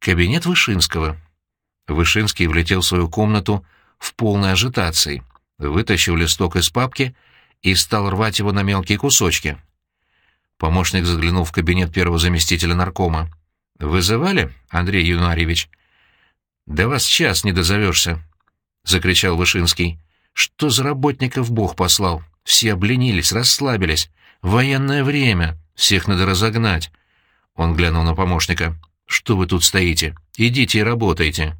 Кабинет Вышинского. Вышинский влетел в свою комнату в полной ажитации, вытащил листок из папки и стал рвать его на мелкие кусочки. Помощник заглянул в кабинет первого заместителя наркома. «Вызывали, Андрей Юнарьевич?» «Да вас час не дозовешься», — закричал Вышинский. «Что за работников Бог послал? Все обленились, расслабились. Военное время. Всех надо разогнать». Он глянул на помощника. «Что вы тут стоите? Идите и работайте».